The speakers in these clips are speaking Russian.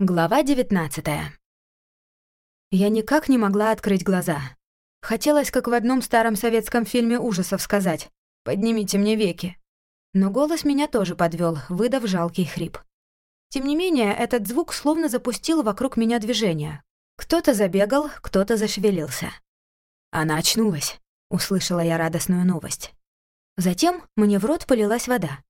Глава 19 Я никак не могла открыть глаза. Хотелось, как в одном старом советском фильме ужасов сказать «Поднимите мне веки». Но голос меня тоже подвел, выдав жалкий хрип. Тем не менее, этот звук словно запустил вокруг меня движение. Кто-то забегал, кто-то зашевелился. «Она очнулась», — услышала я радостную новость. Затем мне в рот полилась вода.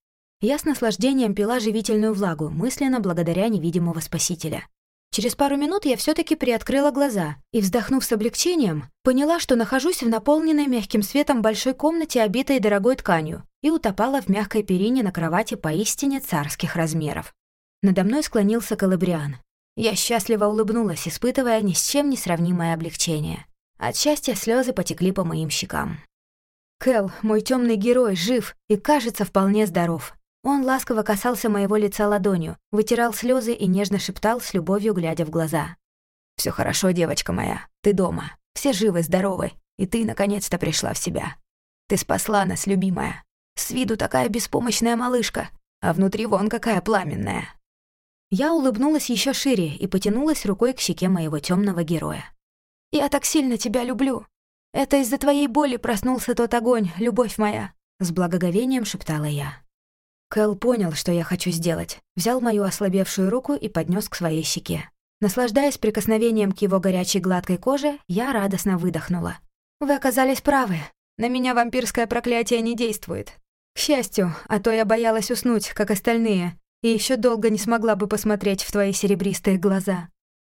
Я с наслаждением пила живительную влагу, мысленно благодаря невидимого спасителя. Через пару минут я все таки приоткрыла глаза и, вздохнув с облегчением, поняла, что нахожусь в наполненной мягким светом большой комнате, обитой дорогой тканью, и утопала в мягкой перине на кровати поистине царских размеров. Надо мной склонился Калабриан. Я счастливо улыбнулась, испытывая ни с чем не сравнимое облегчение. От счастья слезы потекли по моим щекам. Кэл, мой темный герой, жив и, кажется, вполне здоров. Он ласково касался моего лица ладонью, вытирал слезы и нежно шептал, с любовью глядя в глаза. Все хорошо, девочка моя, ты дома. Все живы, здоровы, и ты наконец-то пришла в себя. Ты спасла нас, любимая. С виду такая беспомощная малышка, а внутри вон какая пламенная». Я улыбнулась еще шире и потянулась рукой к щеке моего темного героя. «Я так сильно тебя люблю. Это из-за твоей боли проснулся тот огонь, любовь моя», — с благоговением шептала я. Кэл понял, что я хочу сделать, взял мою ослабевшую руку и поднес к своей щеке. Наслаждаясь прикосновением к его горячей гладкой коже, я радостно выдохнула. «Вы оказались правы. На меня вампирское проклятие не действует. К счастью, а то я боялась уснуть, как остальные, и еще долго не смогла бы посмотреть в твои серебристые глаза».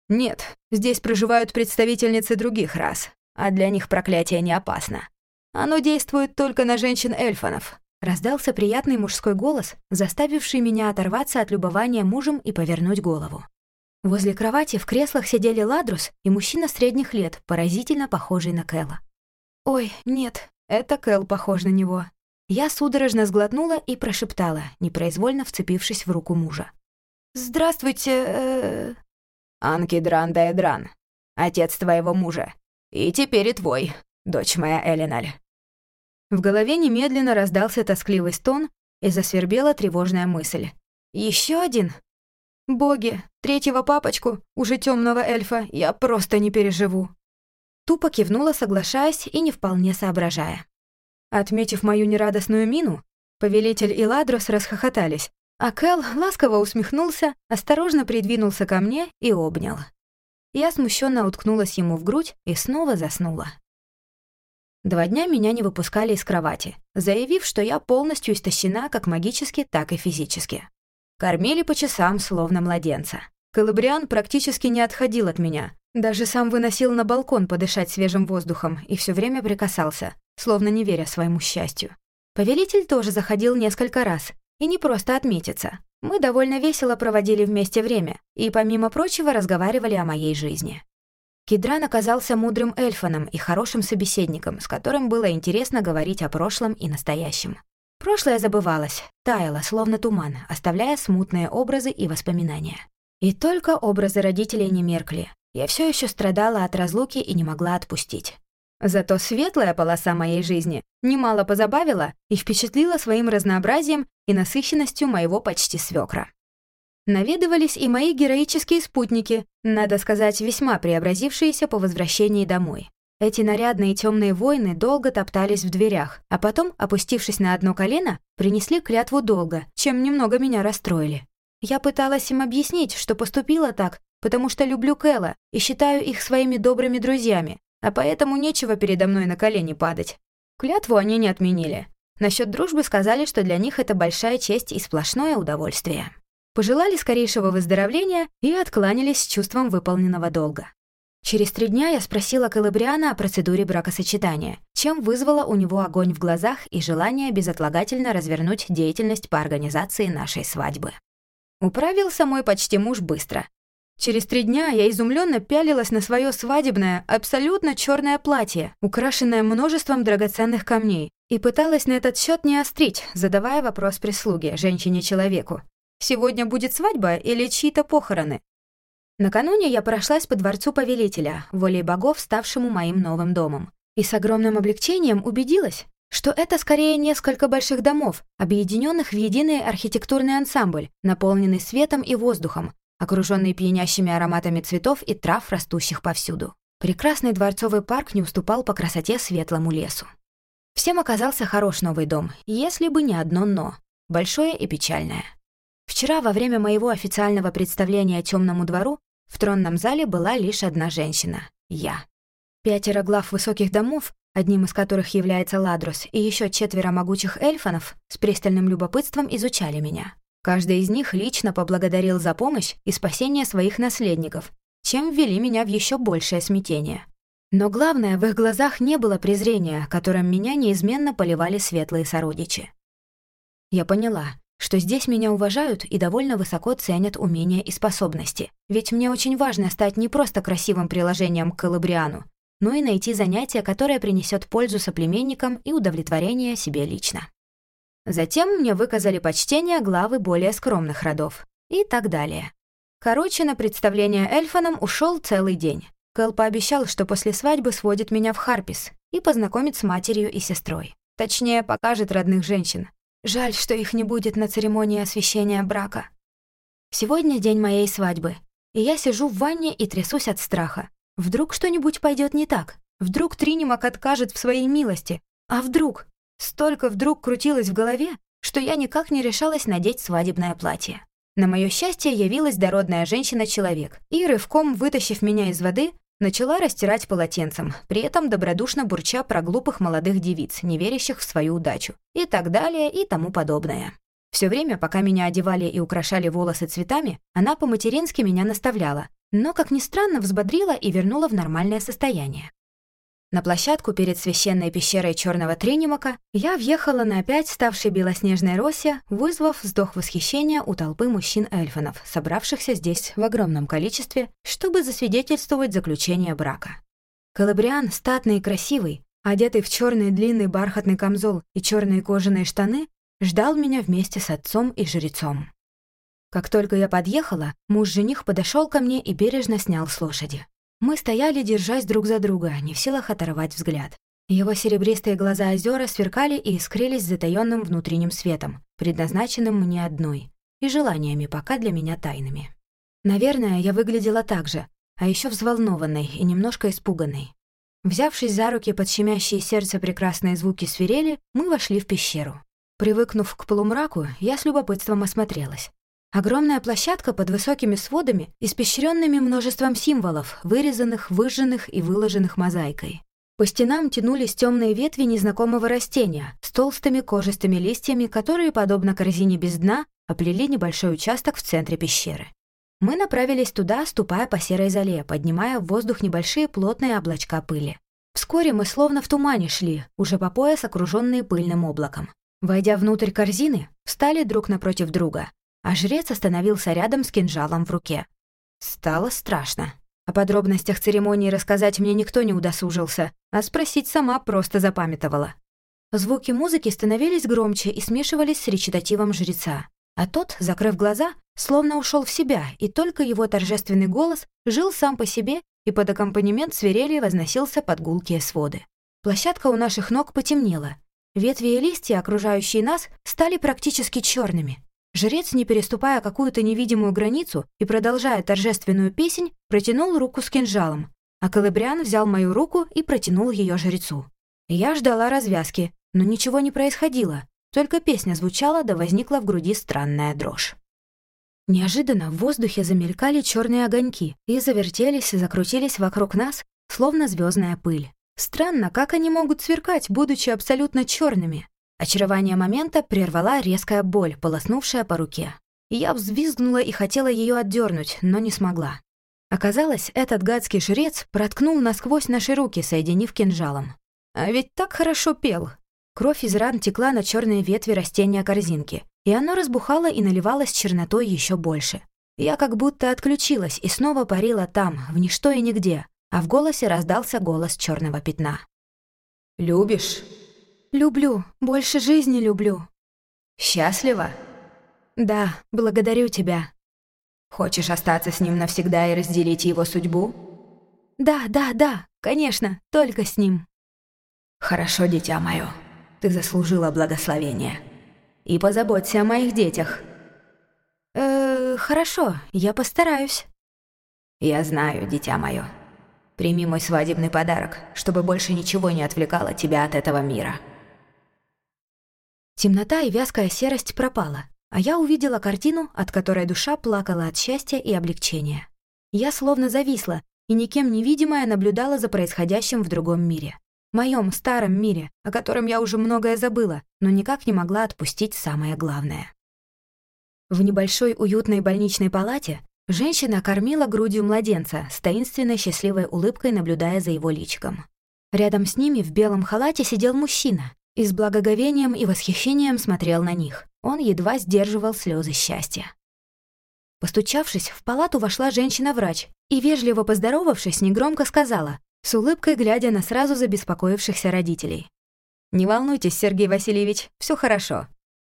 «Нет, здесь проживают представительницы других рас, а для них проклятие не опасно. Оно действует только на женщин-эльфанов, Раздался приятный мужской голос, заставивший меня оторваться от любования мужем и повернуть голову. Возле кровати в креслах сидели Ладрус и мужчина средних лет, поразительно похожий на Кэла. «Ой, нет, это Кэл похож на него». Я судорожно сглотнула и прошептала, непроизвольно вцепившись в руку мужа. «Здравствуйте, э...» «Анкидран Даэдран, отец твоего мужа. И теперь и твой, дочь моя Элиналь». В голове немедленно раздался тоскливый стон и засвербела тревожная мысль. Еще один? Боги, третьего папочку, уже темного эльфа, я просто не переживу. Тупо кивнула, соглашаясь и не вполне соображая. Отметив мою нерадостную мину, повелитель и Ладрос расхохотались, а Кэл ласково усмехнулся, осторожно придвинулся ко мне и обнял. Я смущенно уткнулась ему в грудь и снова заснула. Два дня меня не выпускали из кровати, заявив, что я полностью истощена как магически, так и физически. Кормили по часам, словно младенца. Калабриан практически не отходил от меня, даже сам выносил на балкон подышать свежим воздухом и все время прикасался, словно не веря своему счастью. Повелитель тоже заходил несколько раз, и не просто отметиться. Мы довольно весело проводили вместе время и, помимо прочего, разговаривали о моей жизни. Кидран оказался мудрым эльфаном и хорошим собеседником, с которым было интересно говорить о прошлом и настоящем. Прошлое забывалось, таяло, словно туман, оставляя смутные образы и воспоминания. И только образы родителей не меркли. Я все еще страдала от разлуки и не могла отпустить. Зато светлая полоса моей жизни немало позабавила и впечатлила своим разнообразием и насыщенностью моего почти свекра. Наведывались и мои героические спутники, надо сказать, весьма преобразившиеся по возвращении домой. Эти нарядные темные воины долго топтались в дверях, а потом, опустившись на одно колено, принесли клятву долга, чем немного меня расстроили. Я пыталась им объяснить, что поступила так, потому что люблю Кэла и считаю их своими добрыми друзьями, а поэтому нечего передо мной на колени падать. Клятву они не отменили. Насчет дружбы сказали, что для них это большая честь и сплошное удовольствие пожелали скорейшего выздоровления и откланялись с чувством выполненного долга. Через три дня я спросила Калабриана о процедуре бракосочетания, чем вызвало у него огонь в глазах и желание безотлагательно развернуть деятельность по организации нашей свадьбы. Управился мой почти муж быстро. Через три дня я изумленно пялилась на свое свадебное, абсолютно черное платье, украшенное множеством драгоценных камней, и пыталась на этот счет не острить, задавая вопрос прислуге, женщине-человеку. Сегодня будет свадьба или чьи-то похороны? Накануне я прошлась по дворцу повелителя, волей богов, ставшему моим новым домом. И с огромным облегчением убедилась, что это скорее несколько больших домов, объединенных в единый архитектурный ансамбль, наполненный светом и воздухом, окруженный пьянящими ароматами цветов и трав, растущих повсюду. Прекрасный дворцовый парк не уступал по красоте светлому лесу. Всем оказался хорош новый дом, если бы не одно «но», большое и печальное. Вчера во время моего официального представления темному двору в тронном зале была лишь одна женщина — я. Пятеро глав высоких домов, одним из которых является Ладрус, и еще четверо могучих эльфанов с пристальным любопытством изучали меня. Каждый из них лично поблагодарил за помощь и спасение своих наследников, чем ввели меня в еще большее смятение. Но главное, в их глазах не было презрения, которым меня неизменно поливали светлые сородичи. Я поняла, что здесь меня уважают и довольно высоко ценят умения и способности, ведь мне очень важно стать не просто красивым приложением к Калабриану, но и найти занятие, которое принесет пользу соплеменникам и удовлетворение себе лично. Затем мне выказали почтение главы более скромных родов и так далее. Короче, на представление эльфанам ушел целый день. Кэл пообещал, что после свадьбы сводит меня в Харпис и познакомит с матерью и сестрой. Точнее, покажет родных женщин. Жаль, что их не будет на церемонии освящения брака. Сегодня день моей свадьбы, и я сижу в ванне и трясусь от страха. Вдруг что-нибудь пойдет не так? Вдруг Тринимак откажет в своей милости? А вдруг? Столько вдруг крутилось в голове, что я никак не решалась надеть свадебное платье. На мое счастье явилась дородная женщина-человек и, рывком вытащив меня из воды, Начала растирать полотенцем, при этом добродушно бурча про глупых молодых девиц, не верящих в свою удачу, и так далее, и тому подобное. Все время, пока меня одевали и украшали волосы цветами, она по-матерински меня наставляла, но, как ни странно, взбодрила и вернула в нормальное состояние. На площадку перед священной пещерой черного Тринимака я въехала на опять ставшей белоснежной росе, вызвав вздох восхищения у толпы мужчин-эльфанов, собравшихся здесь в огромном количестве, чтобы засвидетельствовать заключение брака. Калабриан, статный и красивый, одетый в черный длинный бархатный камзол и черные кожаные штаны, ждал меня вместе с отцом и жрецом. Как только я подъехала, муж-жених подошел ко мне и бережно снял с лошади. Мы стояли, держась друг за друга, не в силах оторвать взгляд. Его серебристые глаза озера сверкали и искрились затаённым внутренним светом, предназначенным мне одной, и желаниями пока для меня тайными. Наверное, я выглядела так же, а еще взволнованной и немножко испуганной. Взявшись за руки под щемящие сердце прекрасные звуки свирели, мы вошли в пещеру. Привыкнув к полумраку, я с любопытством осмотрелась. Огромная площадка под высокими сводами, испещренными множеством символов, вырезанных, выжженных и выложенных мозаикой. По стенам тянулись темные ветви незнакомого растения с толстыми кожистыми листьями, которые, подобно корзине без дна, оплели небольшой участок в центре пещеры. Мы направились туда, ступая по серой зале, поднимая в воздух небольшие плотные облачка пыли. Вскоре мы словно в тумане шли, уже по пояс окруженные пыльным облаком. Войдя внутрь корзины, встали друг напротив друга, а жрец остановился рядом с кинжалом в руке. Стало страшно. О подробностях церемонии рассказать мне никто не удосужился, а спросить сама просто запамятовала. Звуки музыки становились громче и смешивались с речитативом жреца. А тот, закрыв глаза, словно ушел в себя, и только его торжественный голос жил сам по себе и под аккомпанемент свирели возносился под гулкие своды. Площадка у наших ног потемнела. Ветви и листья, окружающие нас, стали практически черными. Жрец, не переступая какую-то невидимую границу и продолжая торжественную песнь, протянул руку с кинжалом, а Калабриан взял мою руку и протянул ее жрецу. Я ждала развязки, но ничего не происходило, только песня звучала, да возникла в груди странная дрожь. Неожиданно в воздухе замелькали черные огоньки и завертелись и закрутились вокруг нас, словно звездная пыль. Странно, как они могут сверкать, будучи абсолютно черными. Очарование момента прервала резкая боль, полоснувшая по руке. Я взвизгнула и хотела ее отдернуть, но не смогла. Оказалось, этот гадский жрец проткнул насквозь наши руки, соединив кинжалом. А ведь так хорошо пел. Кровь из ран текла на черные ветви растения корзинки, и оно разбухало и наливалось чернотой еще больше. Я как будто отключилась и снова парила там, в ничто и нигде, а в голосе раздался голос черного пятна. «Любишь?» Люблю, больше жизни люблю. Счастлива? Да, благодарю тебя. Хочешь остаться с ним навсегда и разделить его судьбу? Да, да, да, конечно, только с ним. Хорошо, дитя мое. Ты заслужила благословение. И позаботься о моих детях. Э, «Э, «Хорошо, я постараюсь». «Я знаю, дитя мое. Прими мой свадебный подарок, чтобы больше ничего не отвлекало тебя от этого мира». Темнота и вязкая серость пропала, а я увидела картину, от которой душа плакала от счастья и облегчения. Я словно зависла и никем невидимая наблюдала за происходящим в другом мире. Моем старом мире, о котором я уже многое забыла, но никак не могла отпустить самое главное. В небольшой уютной больничной палате женщина кормила грудью младенца с таинственной счастливой улыбкой, наблюдая за его личиком. Рядом с ними в белом халате сидел мужчина и с благоговением и восхищением смотрел на них. Он едва сдерживал слезы счастья. Постучавшись, в палату вошла женщина-врач и, вежливо поздоровавшись, негромко сказала, с улыбкой глядя на сразу забеспокоившихся родителей. «Не волнуйтесь, Сергей Васильевич, все хорошо.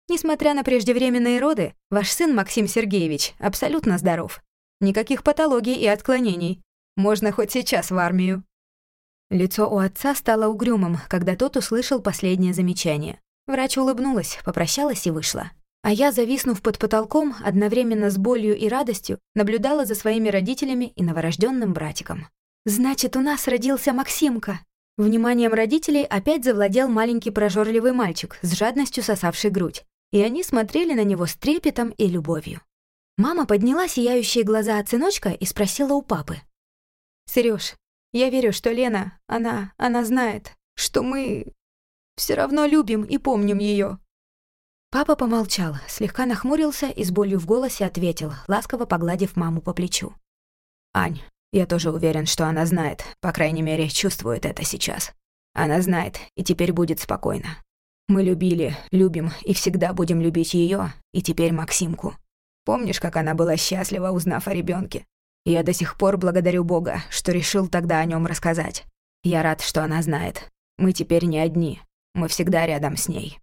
Несмотря на преждевременные роды, ваш сын Максим Сергеевич абсолютно здоров. Никаких патологий и отклонений. Можно хоть сейчас в армию». Лицо у отца стало угрюмым, когда тот услышал последнее замечание. Врач улыбнулась, попрощалась и вышла. А я, зависнув под потолком, одновременно с болью и радостью, наблюдала за своими родителями и новорожденным братиком. «Значит, у нас родился Максимка!» Вниманием родителей опять завладел маленький прожорливый мальчик, с жадностью сосавший грудь, и они смотрели на него с трепетом и любовью. Мама подняла сияющие глаза от сыночка и спросила у папы. «Серёж, я верю, что Лена, она, она знает, что мы все равно любим и помним её». Папа помолчал, слегка нахмурился и с болью в голосе ответил, ласково погладив маму по плечу. «Ань, я тоже уверен, что она знает, по крайней мере, чувствует это сейчас. Она знает и теперь будет спокойна. Мы любили, любим и всегда будем любить ее, и теперь Максимку. Помнишь, как она была счастлива, узнав о ребенке? Я до сих пор благодарю Бога, что решил тогда о нем рассказать. Я рад, что она знает. Мы теперь не одни. Мы всегда рядом с ней.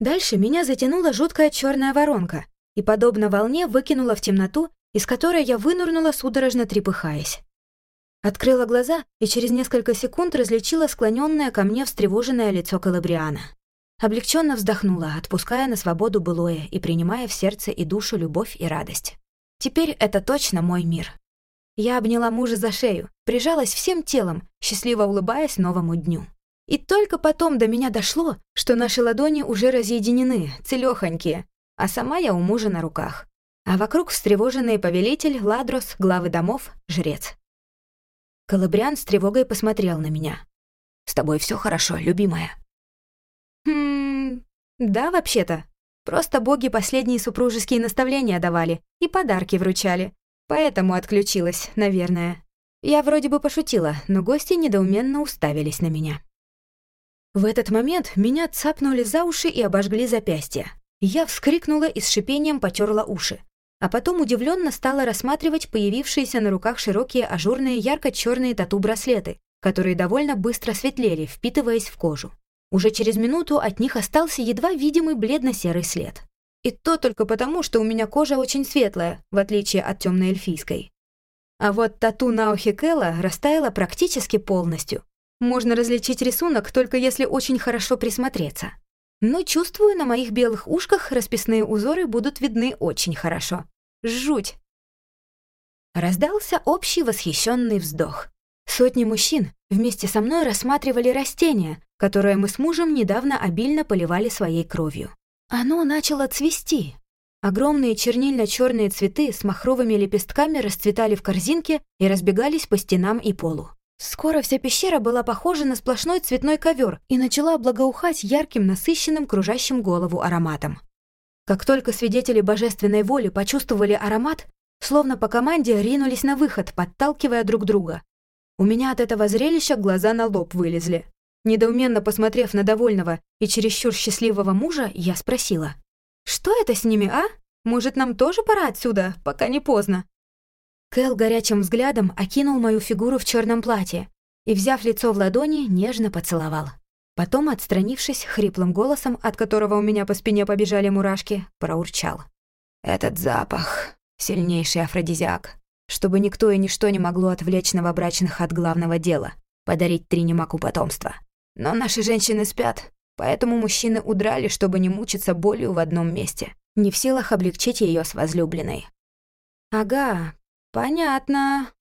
Дальше меня затянула жуткая черная воронка и, подобно волне, выкинула в темноту из которой я вынырнула, судорожно трепыхаясь. Открыла глаза и через несколько секунд различила склоненное ко мне встревоженное лицо Калабриана. Облегченно вздохнула, отпуская на свободу былое и принимая в сердце и душу любовь и радость. Теперь это точно мой мир. Я обняла мужа за шею, прижалась всем телом, счастливо улыбаясь новому дню. И только потом до меня дошло, что наши ладони уже разъединены, целёхонькие, а сама я у мужа на руках а вокруг встревоженный повелитель, Ладрос, главы домов, жрец. Калабриан с тревогой посмотрел на меня. «С тобой все хорошо, любимая?» «Хм... Да, вообще-то. Просто боги последние супружеские наставления давали и подарки вручали. Поэтому отключилась, наверное. Я вроде бы пошутила, но гости недоуменно уставились на меня. В этот момент меня цапнули за уши и обожгли запястья. Я вскрикнула и с шипением потерла уши а потом удивленно стала рассматривать появившиеся на руках широкие ажурные ярко-черные тату-браслеты, которые довольно быстро светлели, впитываясь в кожу. Уже через минуту от них остался едва видимый бледно-серый след. И то только потому, что у меня кожа очень светлая, в отличие от темной эльфийской. А вот тату на ухе Кэлла растаяла практически полностью. Можно различить рисунок, только если очень хорошо присмотреться. Но чувствую, на моих белых ушках расписные узоры будут видны очень хорошо. Жуть! Раздался общий восхищенный вздох. Сотни мужчин вместе со мной рассматривали растение, которое мы с мужем недавно обильно поливали своей кровью. Оно начало цвести. Огромные чернильно-черные цветы с махровыми лепестками расцветали в корзинке и разбегались по стенам и полу. Скоро вся пещера была похожа на сплошной цветной ковер и начала благоухать ярким, насыщенным, кружащим голову ароматом. Как только свидетели божественной воли почувствовали аромат, словно по команде ринулись на выход, подталкивая друг друга. У меня от этого зрелища глаза на лоб вылезли. Недоуменно посмотрев на довольного и чересчур счастливого мужа, я спросила. «Что это с ними, а? Может, нам тоже пора отсюда, пока не поздно?» Кэл горячим взглядом окинул мою фигуру в черном платье и, взяв лицо в ладони, нежно поцеловал. Потом, отстранившись, хриплым голосом, от которого у меня по спине побежали мурашки, проурчал. «Этот запах — сильнейший афродизиак, чтобы никто и ничто не могло отвлечь новобрачных от главного дела — подарить Тринимаку потомство. Но наши женщины спят, поэтому мужчины удрали, чтобы не мучиться болью в одном месте. не в силах облегчить ее с возлюбленной. «Ага, понятно»,